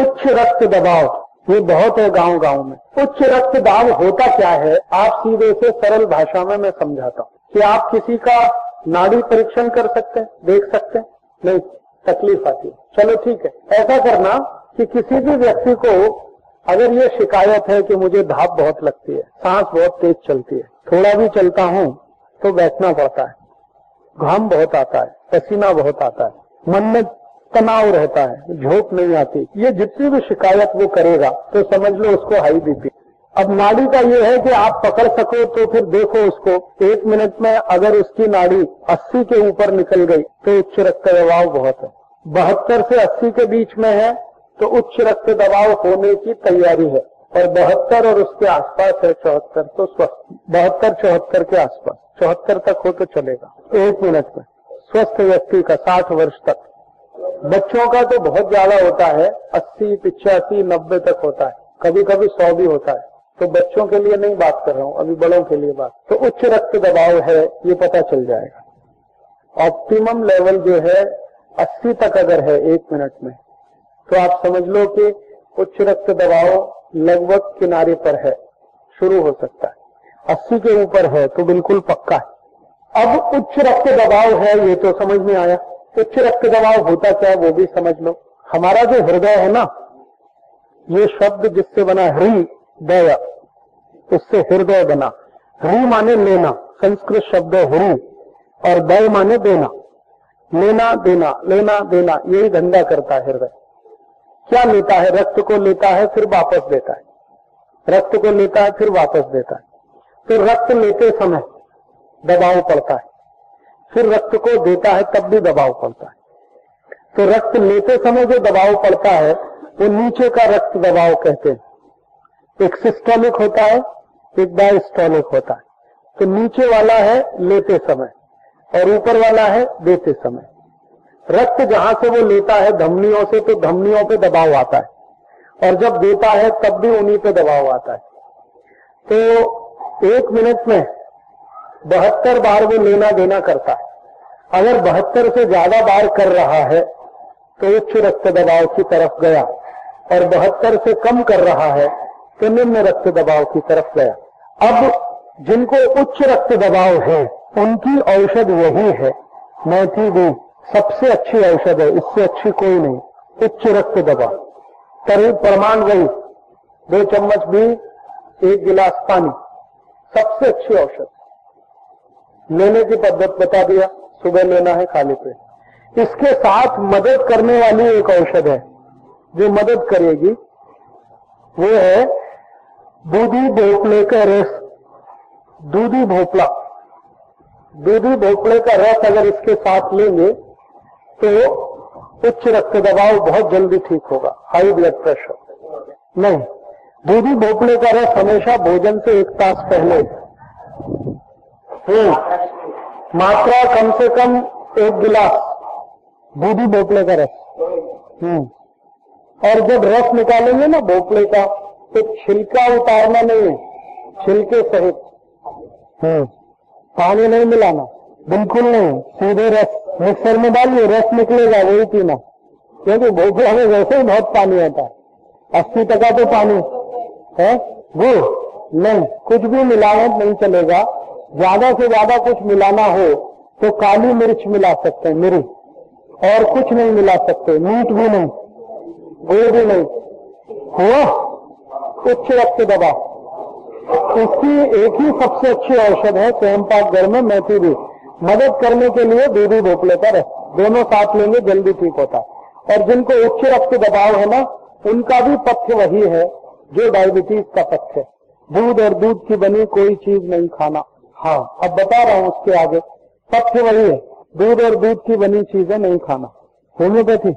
उच्च रक्त दबाव, ये बहुत है गाँव गाँव में। उच्च रक्त दाब होता क्या है, आप सीधे से सरल भाषा में मैं समझाता हूँ। कि आप किसी का नाड़ी परीक्षण कर सकते हैं, देख सकते हैं। नहीं, तकलीफ़ आती है। चलो ठीक है, ऐसा करना कि किसी भी व्यक्ति को अगर ये शिकायत है कि मुझे धाप बहुत लगती है, सांस बहुत तेज चलती है, थोड़ा भी चलता हूँ तो बैठना पड़ता है। घाम बहुत आता है, पसीना बहुत आता है। मन में तनाव रहता है, झोंक नहीं आती। ये जितनी भी शिकायत वो करेगा तो समझ लो उसको हाई बीपी अब नाड़ी का ये है कि आप पकड़ सको तो फिर देखो उसको। एक मिनट में अगर उसकी नाड़ी 80 के ऊपर निकल गई तो उच्च रक्त दबाव बहुत है। बहत्तर से 80 के बीच में है तो उच्च रक्त दबाव होने की तैयारी है। और बहत्तर और उसके आसपास है चौहत्तर तो स्वस्थ। बहत्तर, चौहत्तर के आसपास। चौहत्तर तक हो तो चलेगा। एक मिनट में। स्वस्थ व्यक्ति का साठ वर्ष तक। बच्चों का तो बहुत ज़्यादा होता है, अस्सी पिचासी नब्बे तक होता है। कभी कभी सौ भी होता है। तो बच्चों के लिए नहीं बात कर रहा हूँ, अभी बड़ों के लिए बात। तो उच्च रक्त दबाव है, ये पता चल जाएगा। ऑप्टिमम लेवल जो है 80 तक अगर है एक मिनट में तो आप समझ लो कि उच्च रक्त दबाव लगभग किनारे पर है, शुरू हो सकता है। 80 के ऊपर है तो बिल्कुल पक्का है। अब उच्च रक्त दबाव है, ये तो समझ में आया। उच्च रक्त दबाव होता क्या है, वो भी समझ लो। हमारा जो हृदय है ना, ये शब्द जिससे बना हृदय उससे हृदय बना। हृ माने लेना, संस्कृत शब्द है हृ और दय माने देना। लेना देना लेना, देना, यही धंधा करता है हृदय। क्या लेता है? रक्त को लेता है, फिर वापस देता है। रक्त को लेता है, फिर वापस देता है। तो रक्त लेते समय दबाव पड़ता है। फिर रक्त को देता है, तब भी दबाव पड़ता है। तो रक्त लेते समय जो दबाव पड़ता है, वो नीचे का रक्त दबाव कहते हैं। एक सिस्टोलिक होता है, एक डायस्टोलिक होता है। तो नीचे वाला है, लेते समय, और ऊपर वाला है, देते समय। रक्त जहाँ से वो लेता है, धमनियों से तो धमनियों पे दबाव आता है। और जब देता है, तब भी उन्हीं पे दबाव आता है। तो एक मिनट में बहत्तर बार वो लेना देना करता है। अगर बहत्तर से ज़्यादा बार कर रहा है तो उच्च रक्त दबाव की तरफ़ गया। और बहत्तर से कम कर रहा है तो निम्न रक्त दबाव की तरफ़ गया। अब जिनको उच्च रक्त दबाव है, उनकी औषध वही है। मैथी भी सबसे अच्छी औषध है, इससे अच्छी कोई नहीं। उच्च रक्त दबाव। करीब प्रमाण वही दो चम्मच भी, एक गिलास पानी। सबसे अच्छी औषध। लेने की पद्धत बता दिया, सुबह लेना है खाली पे। इसके साथ मदद करने वाली एक औषध है, जो मदद करेगी, वो है दूधी भोपले का रस। दूधी भोपला। दूधी भोपले का रस अगर इसके साथ लेंगे तो उच्च रक्त दबाव बहुत जल्दी ठीक होगा, हाई ब्लड प्रेशर। नहीं, दूधी भोपले का रस हमेशा भोजन से एक तास पहले मात्रा कम से कम एक गिलास दूधी भोपले का रस। हम्म। और जब रस निकालेंगे ना भोपले का तो छिलका उतारना नहीं है, छिलके सहित। हम्म। पानी नहीं मिलाना, बिल्कुल नहीं, सीधे रस, मिक्सर में डालिए, रस निकलेगा, वही पीना। क्योंकि भोपला में वैसे ही बहुत पानी आता है। अस्सी टका तो पानी। है? गुड़ नहीं, कुछ भी मिलावट नहीं चलेगा। ज़्यादा से ज़्यादा कुछ मिलाना हो तो काली मिर्च मिला सकते हैं मिर्च और कुछ नहीं मिला सकते, मीट भी नहीं, गुड़ भी नहीं। हुआ? उच्च रक्त दबाव उसकी एक ही सबसे अच्छी औषध है स्वयंपाक घर में मेथी भी। मदद करने के लिए दूधी भोपले पर दोनों साथ लेंगे, जल्दी ठीक होता। और जिनको उच्च रक्त दबाव है ना, उनका भी पथ्य वही है, जो डायबिटीज़ का पथ्य दूध और दूध की बनी कोई चीज़ नहीं खाना। हाँ अब बता रहा हूँ उसके आगे। तथ्य वही है, दूध और दूध की बनी चीज़ें नहीं खाना। होम्योपैथी,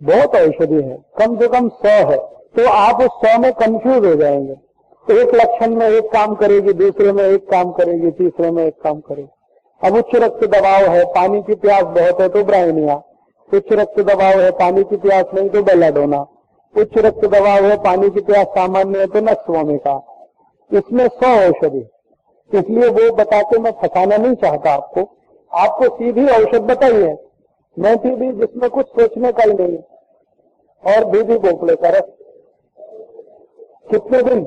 बहुत औषधि है, कम से कम सौ है तो आप उस सौ में कंफ्यूज हो जाएँगे। एक लक्षण में एक काम करेगी, दूसरे में एक काम करेगी, तीसरे में एक काम करेगी। अब उच्च रक्त दबाव है, पानी की प्यास बहुत है तो ब्राइनिया उच्च रक्त दबाव है, पानी की प्यास नहीं तो बेलाडोना उच्च रक्त दबाव है, पानी की प्यास सामान्य है तो नक्सवोमिका इसमें सौ औषधि इसलिए वो बताते मैं फंसाना नहीं चाहता आपको। आपको सीधी औषध बताई है मैथी भी जिसमें कुछ सोचने का ही नहीं। और बीबी बोपले का रस। कितने दिन?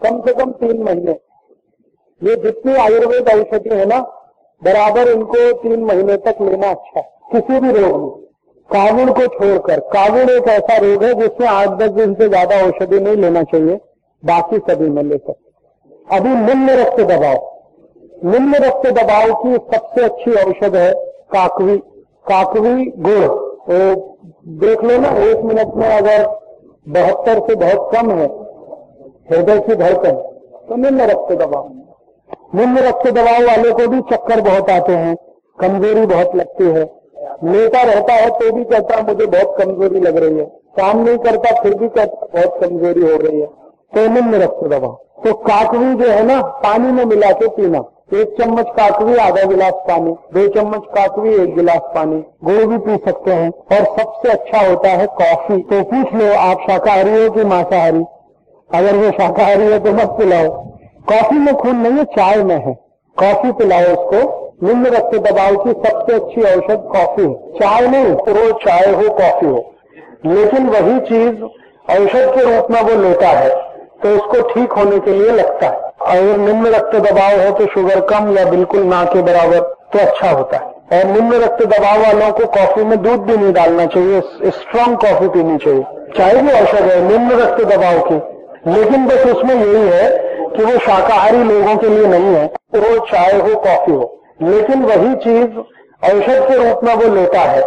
कम से कम तीन महीने। ये जितनी आयुर्वेद औषधि है ना, बराबर इनको तीन महीने तक लेना अच्छा है। किसी भी रोग में। कावुड़ को छोड़कर, कावुड़ एक ऐसा रोग है जिसमें आठ दस दिन से ज़्यादा औषधि नहीं लेना चाहिए। बाकी सभी में ले सकते अभी निम्न रक्त दबाव। निम्न रक्त दबाव की सबसे अच्छी औषध है काकवी। काकवी गुड़। तो देख लो ना, एक मिनट में अगर बहत्तर से बहुत कम है, हृदय की धड़कन तो निम्न रक्त दबाव। निम्न रक्त दबाव वाले को भी चक्कर बहुत आते हैं, कमज़ोरी बहुत लगती है। लेटा रहता है तो भी कहता मुझे बहुत कमज़ोरी लग रही है। काम नहीं करता, फिर भी कहता बहुत कमज़ोरी हो रही है। तो निम्न रक्त दबाव तो काकवी जो है ना, पानी में मिला के पीना। एक चम्मच काकवी, आधा गिलास पानी, दो चम्मच काकवी, एक गिलास पानी, गुड़ भी पी सकते हैं। और सबसे अच्छा होता है कॉफ़ी। तो पूछ लो आप शाकाहारी हो कि मांसाहारी? अगर वो शाकाहारी है तो मत पिलाओ। कॉफ़ी में खून नहीं है, चाय में है। कॉफ़ी पिलाओ उसको। निम्न रक्त दबाव की सबसे अच्छी औषध कॉफ़ी है। चाय नहीं वो चाय हो, कॉफ़ी हो। लेकिन वही चीज़ औषध के रूप में वो लेता है। तो उसको ठीक होने के लिए लगता है। अगर निम्न रक्त दबाव हो तो शुगर कम या बिल्कुल ना के बराबर तो अच्छा होता है। और निम्न रक्त दबाव वालों को कॉफ़ी में दूध भी नहीं डालना चाहिए स्ट्रांग कॉफ़ी पीनी चाहिए। चाय भी औषध है, निम्न रक्त दबाव की। लेकिन बस उसमें यही है कि वो शाकाहारी लोगों के लिए नहीं है, वो चाय हो, कॉफ़ी हो। लेकिन वही चीज़ औषध के रूप में वो लेता है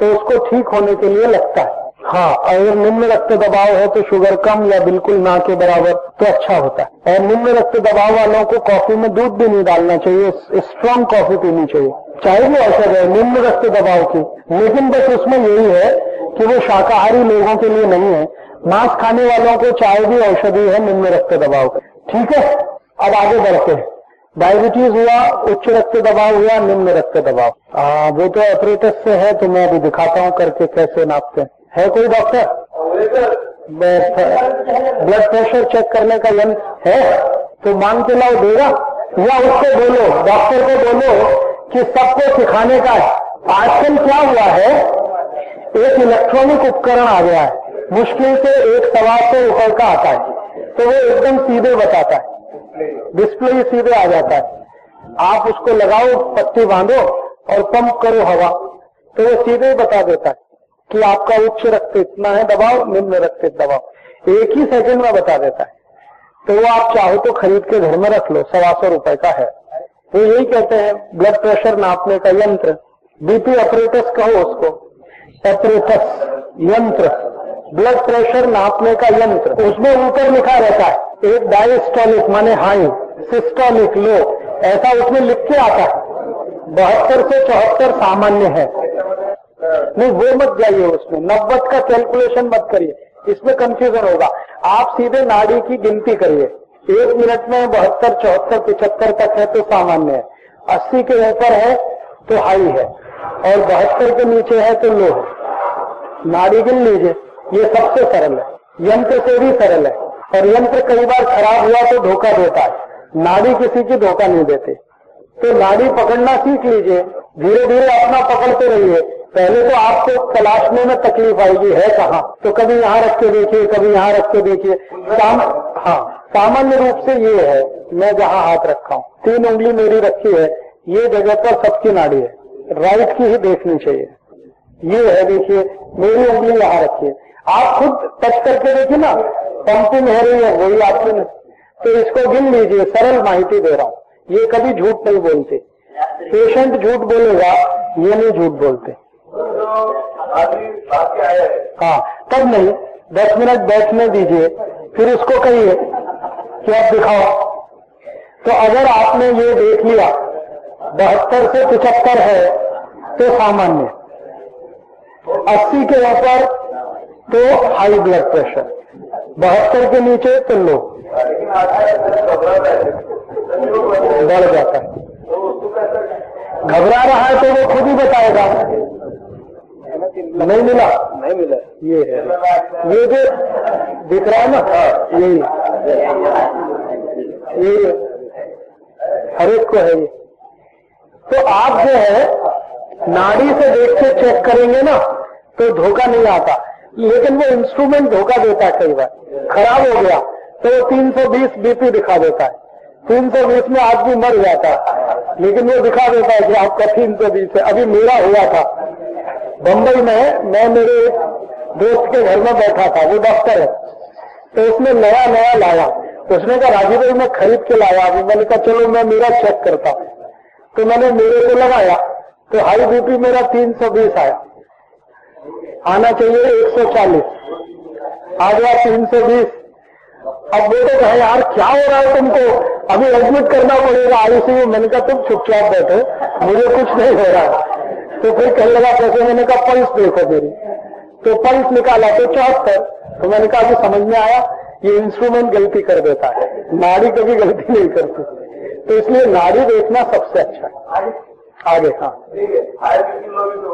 तो उसको ठीक होने के लिए लगता है। हाँ अगर निम्न रक्त दबाव है तो शुगर कम या बिल्कुल ना के बराबर तो अच्छा होता है। और निम्न रक्त दबाव वालों को कॉफ़ी में दूध भी नहीं डालना चाहिए स्ट्रांग कॉफ़ी पीनी चाहिए। चाहे भी औषध है निम्न रक्त दबाव की। लेकिन बस उसमें यही है कि वो शाकाहारी लोगों के लिए नहीं है। मांस खाने वालों को चाय भी औषधि है निम्न रक्त दबाव का ठीक है? अब आगे बढ़ते हैं। डायबिटीज़ हुआ उच्च रक्त दबाव हुआ निम्न रक्त दबाव। आ, वो तो ऑपरेटस से है तो मैं अभी दिखाता हूँ करके कैसे नापते हैं। है कोई डॉक्टर ब्लड प्रेशर चेक करने का यंत्र है? तो मांग के लाओ देगा या उसको बोलो डॉक्टर को बोलो कि सबको सिखाने का है। आजकल क्या हुआ है? एक इलेक्ट्रॉनिक उपकरण आ गया है। मुश्किल से एक सवा से रुपए का आता है। तो वो एकदम सीधे बताता है। डिस्प्ले सीधे आ जाता है। आप उसको लगाओ पत्ती बांधो और पंप करो हवा। तो वो सीधे बता देता है। कि आपका उच्च रक्त इतना है दबाव निम्न रक्त दबाव। एक ही सेकंड में बता देता है। तो वो आप चाहो तो खरीद के घर में रख लो, सवा सौ रुपए का है। तो यही कहते हैं ब्लड प्रेशर नापने का यंत्र। बीपी ऑपरेटस कहो उसको। ऑपरेटस यंत्र। ब्लड प्रेशर नापने का यंत्र। उसमें ऊपर लिखा रहता है, एक डायस्टोलिक माने हाई सिस्टोलिक लो ऐसा उसमें लिख के आता है। बहत्तर से चौहत्तर सामान्य है। नहीं, वो मत जाइए उसमें। नब्बे का कैलकुलेशन मत करिए। इसमें कंफ्यूजन होगा। आप सीधे नाड़ी की गिनती करिए। एक मिनट में बहत्तर, चौहत्तर, पिछहत्तर तक है तो सामान्य है। अस्सी के ऊपर है तो हाई है। और बहत्तर के नीचे है तो लो है। नाड़ी गिन लीजिए। ये सबसे सरल है। यंत्र से भी सरल है। और यंत्र कई बार खराब हुआ तो धोखा देता है। नाड़ी किसी की धोखा नहीं देते। तो नाड़ी पकड़ना सीख लीजिए। धीरे धीरे अपना पकड़ते रहिए। पहले तो आपको तलाशने में तकलीफ़ आएगी है कहाँ? तो कभी यहाँ रख के देखिए कभी यहाँ रख के देखिए। साम, हाँ सामान्य रूप से ये है मैं जहाँ हाथ रखा हूँ। तीन उंगली मेरी रखी है ये जगह पर सबकी नाड़ी है। राइट की ही देखनी चाहिए। ये है देखिए मेरी उंगली यहाँ रखी है। आप खुद टच करके देखिए ना पंपिंग है रही है वही आपकी तो इसको गिन लीजिए सरल माहिती दे रहा हूँ। ये कभी झूठ नहीं बोलते। पेशेंट झूठ बोलेगा ये नहीं झूठ बोलते। हाँ तब नहीं। दस मिनट बैठने दीजिए, फिर उसको कहिए कि आप दिखाओ। तो अगर आपने ये देख लिया, बहत्तर से पिछहत्तर है तो सामान्य। अस्सी के ऊपर तो हाई ब्लड प्रेशर। बहत्तर के नीचे तो लो। बढ़ जाता है। घबरा रहा है तो वो खुद ही बताएगा। नहीं मिला। नहीं मिला। ये है। ये जो दिख रहा है ना यही ये हर एक को है ये। तो आप जो है नाड़ी से देख के चेक करेंगे ना तो धोखा नहीं आता। लेकिन वो इंस्ट्रूमेंट धोखा देता है कई बार। खराब हो गया तो वो 320 बीपी दिखा देता है। 320 में आदमी मर जाता। है लेकिन वो दिखा देता है कि आपका 320 है। अभी मेरा हुआ था। बंबई में मैं मेरे दोस्त के घर में बैठा था, वो डॉक्टर है। तो उसने नया नया लाया। उसने कहा राजीव भाई, मैं खरीद के लाया अभी मैंने कहा, चलो, मैं मेरा चेक करता तो मैंने मेरे को लगाया। तो हाई बीपी मेरा 320 आया। आना चाहिए 140 आ गया 320 अब वो तो कहे, यार, क्या हो रहा है तुमको? अभी एडमिट करना पड़ेगा आईसीयू मैंने कहा, तुम चुपचाप बैठो। मुझे कुछ नहीं हो रहा। तो फिर कहने लगा, कैसे? मैंने कहा, पल्स देखो मेरी। तो पल्स निकाला तो चौहत्तर तो मैंने कहा, अभी समझ में आया, ये इंस्ट्रूमेंट गलती कर देता है। नाड़ी कभी गलती नहीं करती। तो इसलिए नाड़ी देखना सबसे अच्छा है। आगे हाँ।